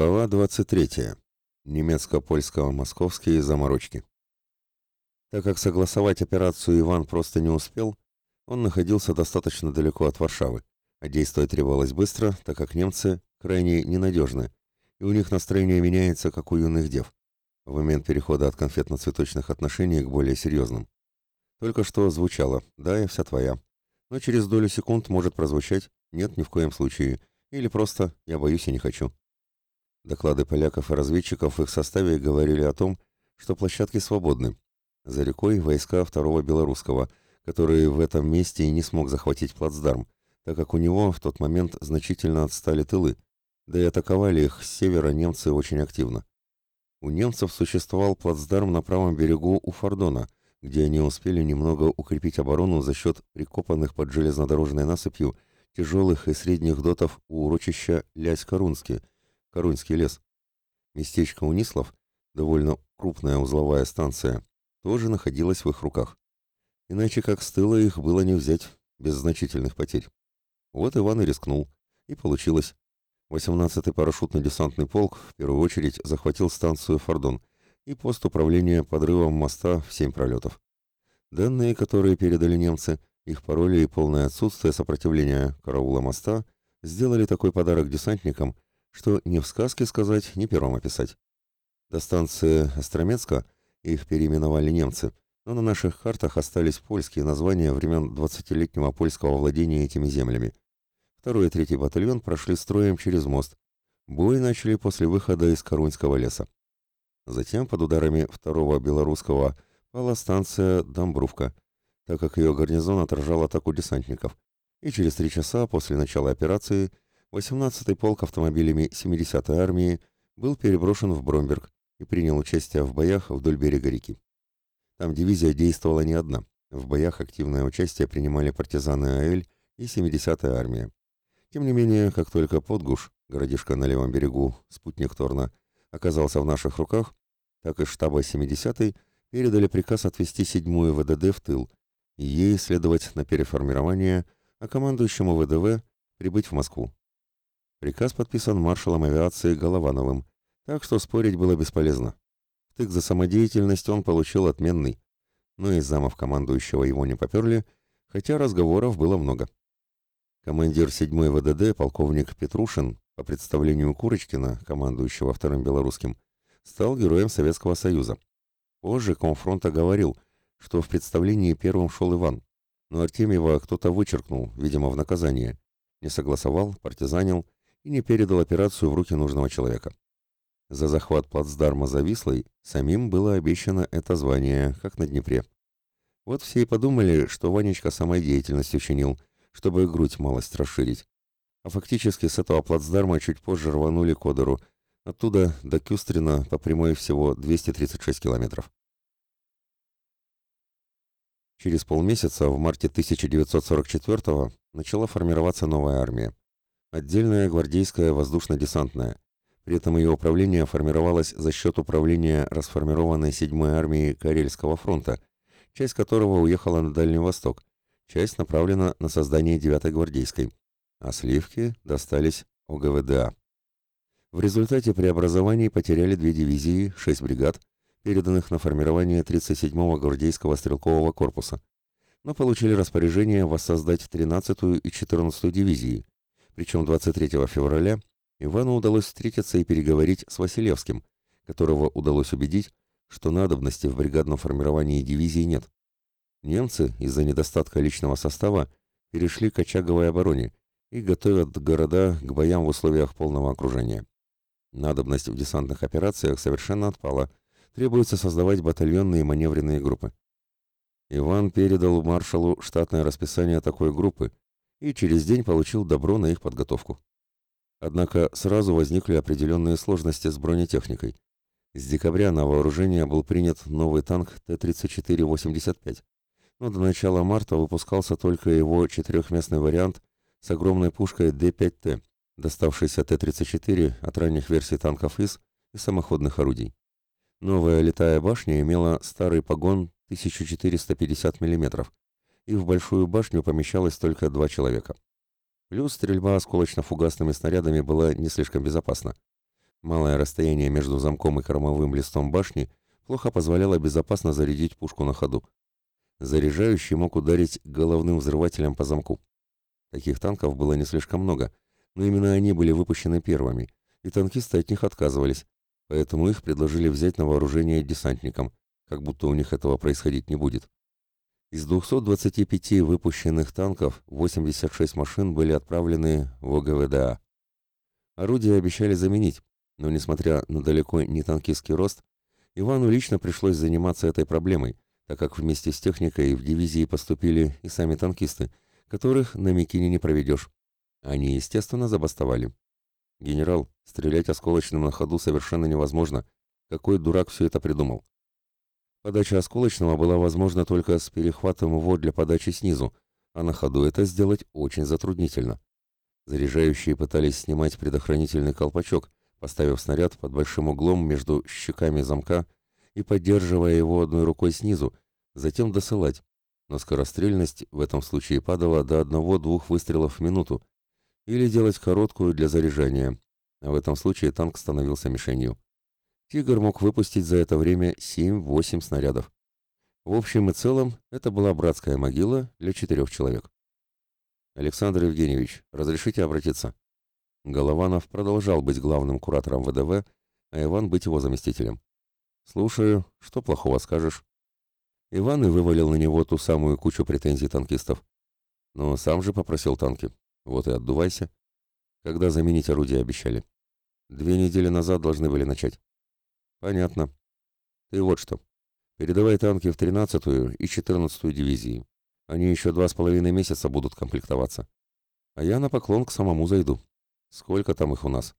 Глава 23. Немецко-польско-московские заморочки. Так как согласовать операцию Иван просто не успел, он находился достаточно далеко от Варшавы, а действовать требовалось быстро, так как немцы крайне ненадежны, и у них настроение меняется, как у юных дев, в момент перехода от конфетно-цветочных отношений к более серьезным. Только что звучало «да, я вся твоя», но через долю секунд может прозвучать «нет, ни в коем случае», или просто «я боюсь и не хочу». Доклады поляков и разведчиков в их составе говорили о том, что площадки свободны. За рекой войска второго белорусского, который в этом месте и не смог захватить плацдарм, так как у него в тот момент значительно отстали тылы, да и атаковали их с севера немцы очень активно. У немцев существовал плацдарм на правом берегу у Фордона, где они успели немного укрепить оборону за счет прикопанных под железнодорожной насыпью тяжелых и средних дотов у урочища Лясь-Корунски, Корунский лес. Местечко Унислав, довольно крупная узловая станция, тоже находилась в их руках. Иначе как с тыла их было не взять, без значительных потерь. Вот Иван и рискнул. И получилось. 18-й парашютно-десантный полк в первую очередь захватил станцию Фордон и пост управления подрывом моста в семь пролетов. Данные, которые передали немцы, их пароли и полное отсутствие сопротивления караула моста сделали такой подарок десантникам, что ни в сказке сказать, ни пером описать. До станции Остромецка их переименовали немцы, но на наших картах остались польские названия времен 20-летнего польского владения этими землями. Второй и третий батальон прошли строем через мост. Бой начали после выхода из Корунского леса. Затем под ударами второго белорусского пала станция Домбрувка, так как ее гарнизон отражал атаку десантников. И через три часа после начала операции 18-й полк автомобилями 70-й армии был переброшен в Бромберг и принял участие в боях вдоль берега реки. Там дивизия действовала не одна. В боях активное участие принимали партизаны АЭЛь и 70-я армия. Тем не менее, как только Подгуш, городишко на левом берегу, спутник Торна, оказался в наших руках, так и штаба 70-й передали приказ отвести 7-ю ВДД в тыл и ей следовать на переформирование, а командующему ВДВ прибыть в Москву. Приказ подписан маршалом авиации Головановым, так что спорить было бесполезно. Втык за самодеятельность он получил отменный, но из замов командующего его не поперли, хотя разговоров было много. Командир 7-й ВДД, полковник Петрушин, по представлению Курочкина, командующего Вторым Белорусским, стал героем Советского Союза. Позже комфронта говорил, что в представлении первым шел Иван, но Артемьева кто-то вычеркнул, видимо, в наказание. Не согласовал, партизанил и не передал операцию в руки нужного человека. За захват плацдарма Завислой самим было обещано это звание, как на Днепре. Вот все и подумали, что Ванечка самой деятельностью чинил, чтобы грудь малость расширить. А фактически с этого плацдарма чуть позже рванули к Одеру, оттуда до Кюстрина по прямой всего 236 километров. Через полмесяца, в марте 1944 начала формироваться новая армия отдельная гвардейская воздушно-десантная. При этом ее управление формировалось за счет управления расформированной 7-й армии Карельского фронта, часть которого уехала на Дальний Восток, часть направлена на создание 9-й гвардейской, а сливки достались ОГВДА. В результате преобразований потеряли две дивизии, 6 бригад, переданных на формирование 37-го гвардейского стрелкового корпуса, но получили распоряжение воссоздать 13-ю и 14-ю дивизии, причем 23 февраля Ивану удалось встретиться и переговорить с Василевским, которого удалось убедить, что надобности в бригадном формировании дивизии нет. Немцы из-за недостатка личного состава перешли к очаговой обороне и готовят города к боям в условиях полного окружения. Надобность в десантных операциях совершенно отпала, требуется создавать батальонные маневренные группы. Иван передал маршалу штатное расписание такой группы, и через день получил добро на их подготовку. Однако сразу возникли определенные сложности с бронетехникой. С декабря на вооружение был принят новый танк Т-34-85, но до начала марта выпускался только его четырехместный вариант с огромной пушкой Д-5Т, доставшийся Т-34 от ранних версий танков ИС и самоходных орудий. Новая летая башня имела старый погон 1450 мм, и в большую башню помещалось только два человека. Плюс стрельба осколочно-фугасными снарядами была не слишком безопасна. Малое расстояние между замком и кормовым листом башни плохо позволяло безопасно зарядить пушку на ходу. Заряжающий мог ударить головным взрывателем по замку. Таких танков было не слишком много, но именно они были выпущены первыми, и танкисты от них отказывались, поэтому их предложили взять на вооружение десантникам, как будто у них этого происходить не будет. Из 225 выпущенных танков 86 машин были отправлены в ОГВДА. Орудия обещали заменить, но несмотря на далеко не танкистский рост, Ивану лично пришлось заниматься этой проблемой, так как вместе с техникой в дивизии поступили и сами танкисты, которых на Микине не проведешь. Они, естественно, забастовали. «Генерал, стрелять осколочным на ходу совершенно невозможно. Какой дурак все это придумал?» Подача осколочного была возможна только с перехватом его для подачи снизу, а на ходу это сделать очень затруднительно. Заряжающие пытались снимать предохранительный колпачок, поставив снаряд под большим углом между щеками замка и поддерживая его одной рукой снизу, затем досылать, но скорострельность в этом случае падала до одного-двух выстрелов в минуту, или делать короткую для заряжания, а в этом случае танк становился мишенью. Тигр мог выпустить за это время 7-8 снарядов. В общем и целом, это была братская могила для четырех человек. «Александр Евгеньевич, разрешите обратиться?» Голованов продолжал быть главным куратором ВДВ, а Иван быть его заместителем. «Слушаю. Что плохого скажешь?» Иван и вывалил на него ту самую кучу претензий танкистов. Но сам же попросил танки. Вот и отдувайся. Когда заменить орудие обещали? Две недели назад должны были начать. Понятно. Ты вот что. Передавай танки в 13-ю и 14-ю дивизии. Они еще два с половиной месяца будут комплектоваться. А я на поклон к самому зайду. Сколько там их у нас?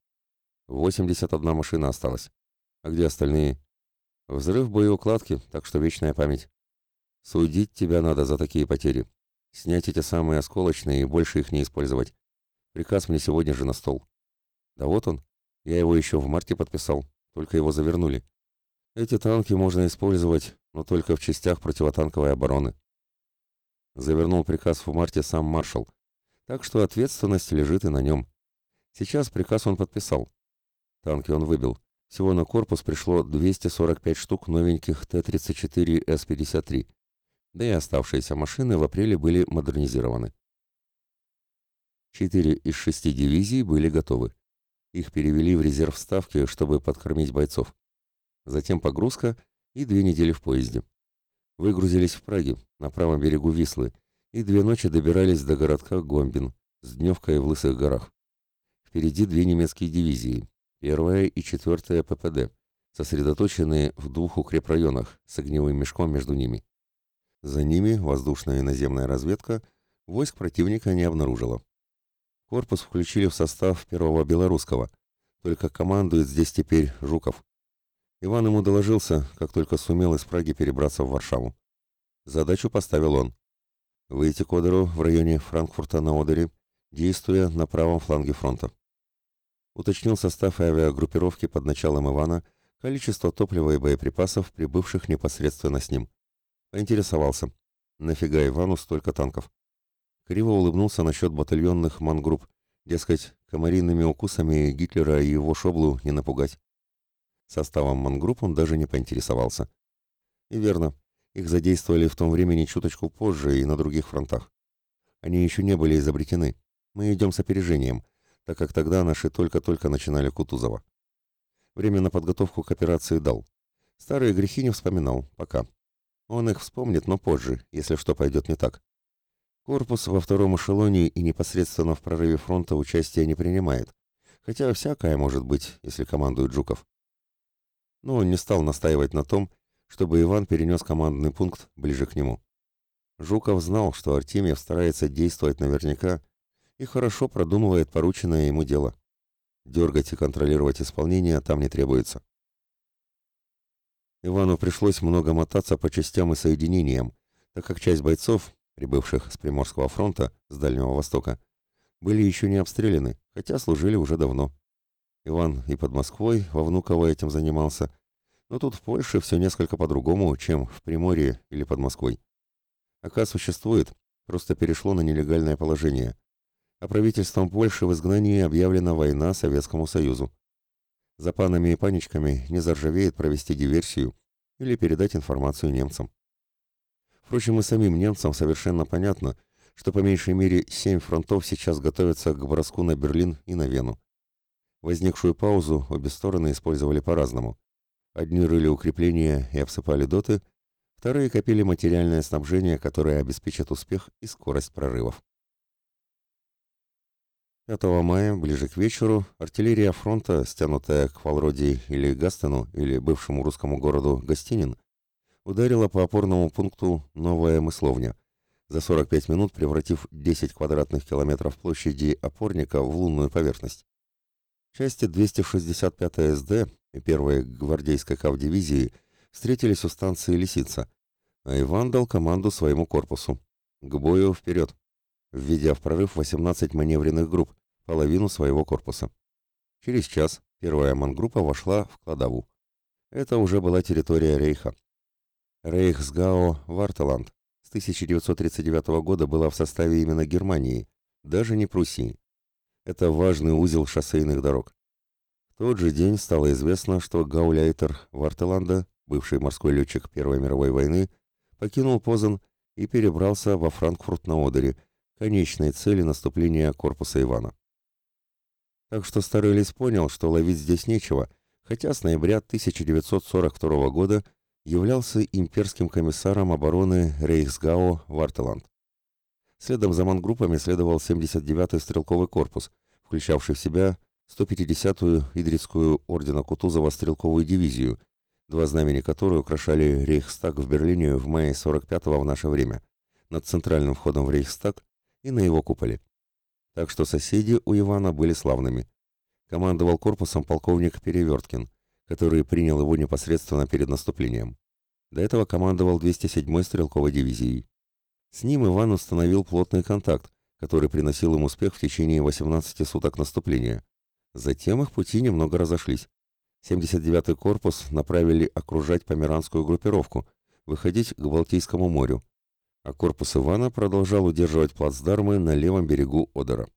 81 машина осталась. А где остальные? Взрыв боеукладки, так что вечная память. Судить тебя надо за такие потери. Снять эти самые осколочные и больше их не использовать. Приказ мне сегодня же на стол. Да вот он. Я его еще в марте подписал только его завернули. Эти танки можно использовать, но только в частях противотанковой обороны. Завернул приказ в марте сам маршал, так что ответственность лежит и на нем. Сейчас приказ он подписал. Танки он выбил. Всего на корпус пришло 245 штук новеньких Т-34С-53, да и оставшиеся машины в апреле были модернизированы. Четыре из шести дивизий были готовы. Их перевели в резерв ставки, чтобы подкормить бойцов. Затем погрузка и две недели в поезде. Выгрузились в Праге, на правом берегу Вислы, и две ночи добирались до городка Гомбин с дневкой в Лысых горах. Впереди две немецкие дивизии, первая и четвертая ППД, сосредоточенные в двух укрепрайонах с огневым мешком между ними. За ними воздушная и наземная разведка войск противника не обнаружила. Корпус включили в состав первого белорусского. Только командует здесь теперь Жуков. Иван ему доложился, как только сумел из Праги перебраться в Варшаву. Задачу поставил он. Выйти к Одеру в районе Франкфурта на Одере, действуя на правом фланге фронта. Уточнил состав авиагруппировки под началом Ивана, количество топлива и боеприпасов, прибывших непосредственно с ним. Поинтересовался, нафига Ивану столько танков? Криво улыбнулся насчет батальонных мангрупп. Дескать, комариными укусами Гитлера и его шоблу не напугать. Составом мангрупп он даже не поинтересовался. И верно, их задействовали в том времени чуточку позже и на других фронтах. Они еще не были изобретены. Мы идем с опережением, так как тогда наши только-только начинали Кутузова. Время на подготовку к операции дал. Старые грехи не вспоминал, пока. Он их вспомнит, но позже, если что пойдет не так. Корпус во втором эшелоне и непосредственно в прорыве фронта участия не принимает, хотя всякое может быть, если командует Жуков. Но он не стал настаивать на том, чтобы Иван перенес командный пункт ближе к нему. Жуков знал, что Артемьев старается действовать наверняка и хорошо продумывает порученное ему дело. Дергать и контролировать исполнение там не требуется. Ивану пришлось много мотаться по частям и соединениям, так как часть бойцов, прибывших с Приморского фронта, с Дальнего Востока, были еще не обстреляны, хотя служили уже давно. Иван и под Москвой во Внуково этим занимался, но тут в Польше все несколько по-другому, чем в Приморье или под Москвой. АК существует, просто перешло на нелегальное положение, а правительством Польши в изгнании объявлена война Советскому Союзу. За панами и паничками не заржавеет провести диверсию или передать информацию немцам. Впрочем, и самим немцам совершенно понятно, что по меньшей мере семь фронтов сейчас готовятся к броску на Берлин и на Вену. Возникшую паузу обе стороны использовали по-разному. Одни рыли укрепления и обсыпали доты, вторые копили материальное снабжение, которое обеспечит успех и скорость прорывов. 5 мая, ближе к вечеру, артиллерия фронта, стянутая к Фалроди или Гастену, или бывшему русскому городу Гостинин, ударила по опорному пункту «Новая мысловня», за 45 минут превратив 10 квадратных километров площади опорника в лунную поверхность. Части 265 СД и 1 гвардейской кавдивизии встретились у станции Лисица, а Иван дал команду своему корпусу. К бою вперед! введя в прорыв 18 маневренных групп, половину своего корпуса. Через час первая мангруппа вошла в Кладову. Это уже была территория Рейха. Рейхсгау Вартеланд с 1939 года была в составе именно Германии, даже не Пруссии. Это важный узел шоссейных дорог. В тот же день стало известно, что гауляйтер Вартеланда, бывший морской летчик Первой мировой войны, покинул Позан и перебрался во Франкфурт на Одере, конечной цели наступления корпуса Ивана. Так что старый лис понял, что ловить здесь нечего, хотя с ноября 1942 года являлся имперским комиссаром обороны Рейхсгау Вартеланд. Следом за мангруппами следовал 79-й стрелковый корпус, включавший в себя 150-ю Идрицкую ордена Кутузова стрелковую дивизию, два знамени которой украшали Рейхстаг в Берлине в мае 45-го в наше время, над центральным входом в Рейхстаг и на его куполе. Так что соседи у Ивана были славными. Командовал корпусом полковник Переверткин, который принял его непосредственно перед наступлением. До этого командовал 207-й стрелковой дивизией. С ним Иван установил плотный контакт, который приносил им успех в течение 18 суток наступления. Затем их пути немного разошлись. 79-й корпус направили окружать померанскую группировку, выходить к Балтийскому морю, а корпус Ивана продолжал удерживать плацдармы на левом берегу Одера.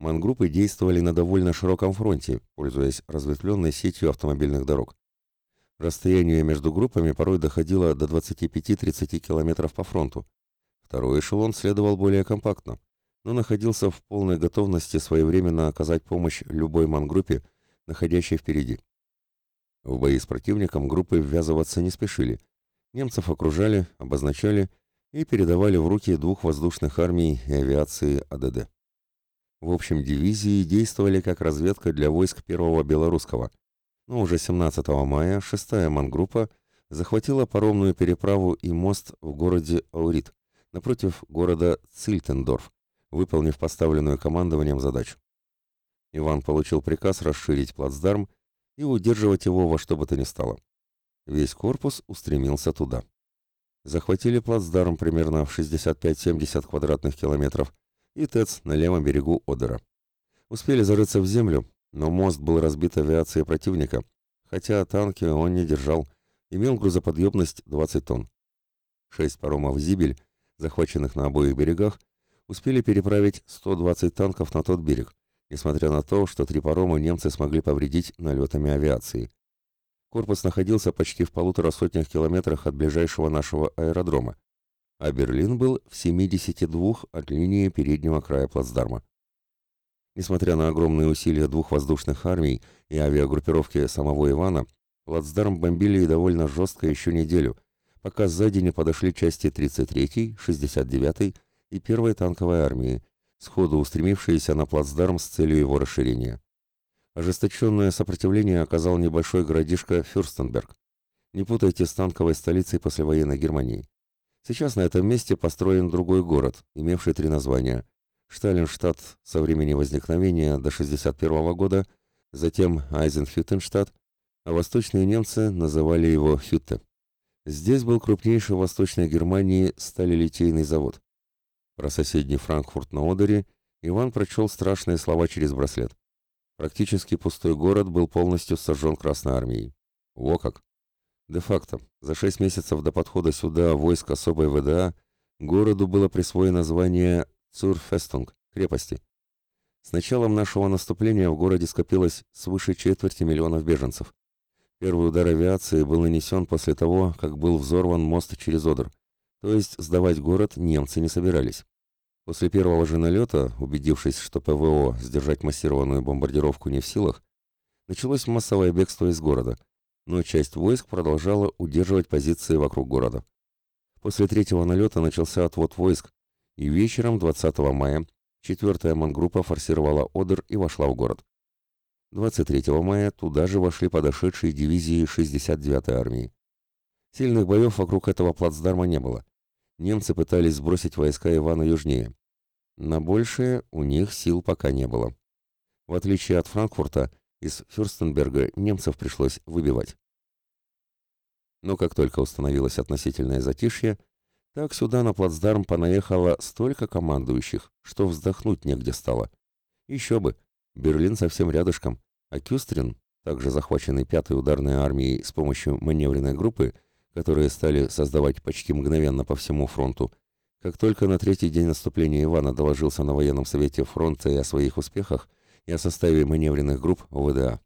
Мангруппы действовали на довольно широком фронте, пользуясь разветвленной сетью автомобильных дорог. Расстояние между группами порой доходило до 25-30 километров по фронту. Второй эшелон следовал более компактно, но находился в полной готовности своевременно оказать помощь любой мангруппе, находящей впереди. В бои с противником группы ввязываться не спешили, Немцев окружали, обозначали и передавали в руки двух воздушных армий и авиации АДД. В общем, дивизии действовали как разведка для войск Первого Белорусского, но уже 17 мая 6-я мангруппа захватила паромную переправу и мост в городе Аурит, напротив города Цильтендорф, выполнив поставленную командованием задачу. Иван получил приказ расширить плацдарм и удерживать его во что бы то ни стало. Весь корпус устремился туда. Захватили плацдарм примерно в 65-70 квадратных километров и ТЭЦ на левом берегу Одера. Успели зарыться в землю, но мост был разбит авиацией противника, хотя танки он не держал, имел грузоподъемность 20 тонн. Шесть паромов «Зибель», захваченных на обоих берегах, успели переправить 120 танков на тот берег, несмотря на то, что три парома немцы смогли повредить налетами авиации. Корпус находился почти в полутора сотнях километрах от ближайшего нашего аэродрома, а Берлин был в 72 от линии переднего края плацдарма. Несмотря на огромные усилия двух воздушных армий и авиагруппировки самого Ивана, плацдарм бомбили довольно жестко еще неделю, пока сзади не подошли части 33-й, 69-й и 1-й танковой армии, сходу устремившиеся на плацдарм с целью его расширения. Ожесточенное сопротивление оказал небольшой городишко Фюрстенберг. Не путайте с танковой столицей послевоенной Германии. Сейчас на этом месте построен другой город, имевший три названия. Шталинштадт со времени возникновения до 1961 года, затем Айзенхютенштадт, а восточные немцы называли его Хютте. Здесь был крупнейший в Восточной Германии сталелитейный завод. Про соседний Франкфурт на Одере Иван прочел страшные слова через браслет. Практически пустой город был полностью сожжен Красной Армией. Во как! Де-факто, за шесть месяцев до подхода сюда войск особой ВДА городу было присвоено название Цурфестунг – крепости. С началом нашего наступления в городе скопилось свыше четверти миллионов беженцев. Первый удар авиации был нанесен после того, как был взорван мост через Одер, то есть сдавать город немцы не собирались. После первого же налета, убедившись, что ПВО сдержать массированную бомбардировку не в силах, началось массовое бегство из города, но часть войск продолжала удерживать позиции вокруг города. После третьего налета начался отвод войск, и вечером 20 мая 4-я мангруппа форсировала Одер и вошла в город. 23 мая туда же вошли подошедшие дивизии 69-й армии. Сильных боев вокруг этого плацдарма не было. Немцы пытались сбросить войска Ивана южнее. На большее у них сил пока не было. В отличие от Франкфурта, из Фюрстенберга немцев пришлось выбивать. Но как только установилось относительное затишье, так сюда на плацдарм понаехало столько командующих, что вздохнуть негде стало. Еще бы, Берлин совсем рядышком, а Кюстрин, также захваченный пятой ударной армией с помощью маневренной группы, которые стали создавать почти мгновенно по всему фронту, как только на третий день наступления Ивана доложился на военном совете фронта и о своих успехах, и о составе маневренных групп ОВДА.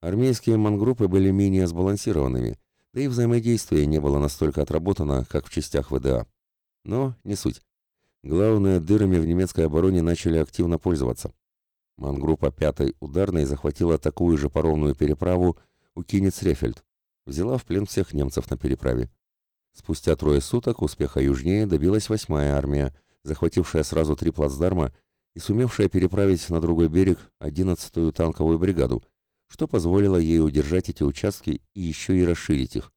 Армейские мангруппы были менее сбалансированными, да и взаимодействие не было настолько отработано, как в частях ВДА. Но не суть. Главное, дырами в немецкой обороне начали активно пользоваться. Мангруппа 5-й ударной захватила такую же паромную переправу у Кинец-Рефельд, взяла в плен всех немцев на переправе. Спустя трое суток успеха южнее добилась 8-я армия, захватившая сразу три плацдарма и сумевшая переправить на другой берег 11-ю танковую бригаду, что позволило ей удержать эти участки и еще и расширить их.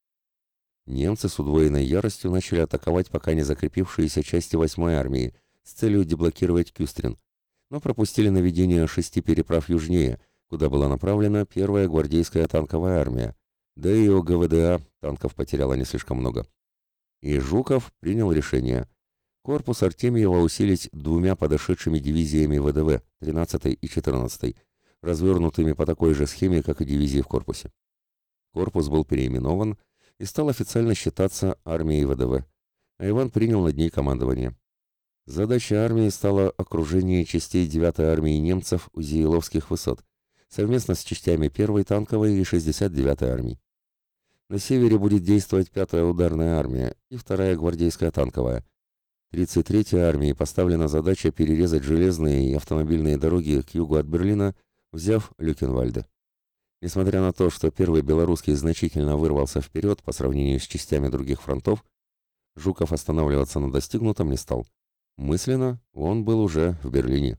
Немцы с удвоенной яростью начали атаковать пока не закрепившиеся части 8-й армии с целью деблокировать Кюстрин, но пропустили наведение шести переправ южнее, куда была направлена первая гвардейская танковая армия, да и у ГВДА танков потеряла не слишком много. И Жуков принял решение корпус Артемьева усилить двумя подошедшими дивизиями ВДВ, 13 и 14 развернутыми по такой же схеме, как и дивизии в корпусе. Корпус был переименован и стал официально считаться армией ВДВ, а Иван принял над ней командование. Задача армии стала окружение частей 9-й армии немцев у Зиеловских высот, совместно с частями 1-й танковой и 69-й армии. На севере будет действовать 5-я ударная армия и 2-я гвардейская танковая. 33-й армии поставлена задача перерезать железные и автомобильные дороги к югу от Берлина, взяв Люкенвальде. Несмотря на то, что первый белорусский значительно вырвался вперед по сравнению с частями других фронтов, Жуков останавливаться на достигнутом не стал. Мысленно он был уже в Берлине.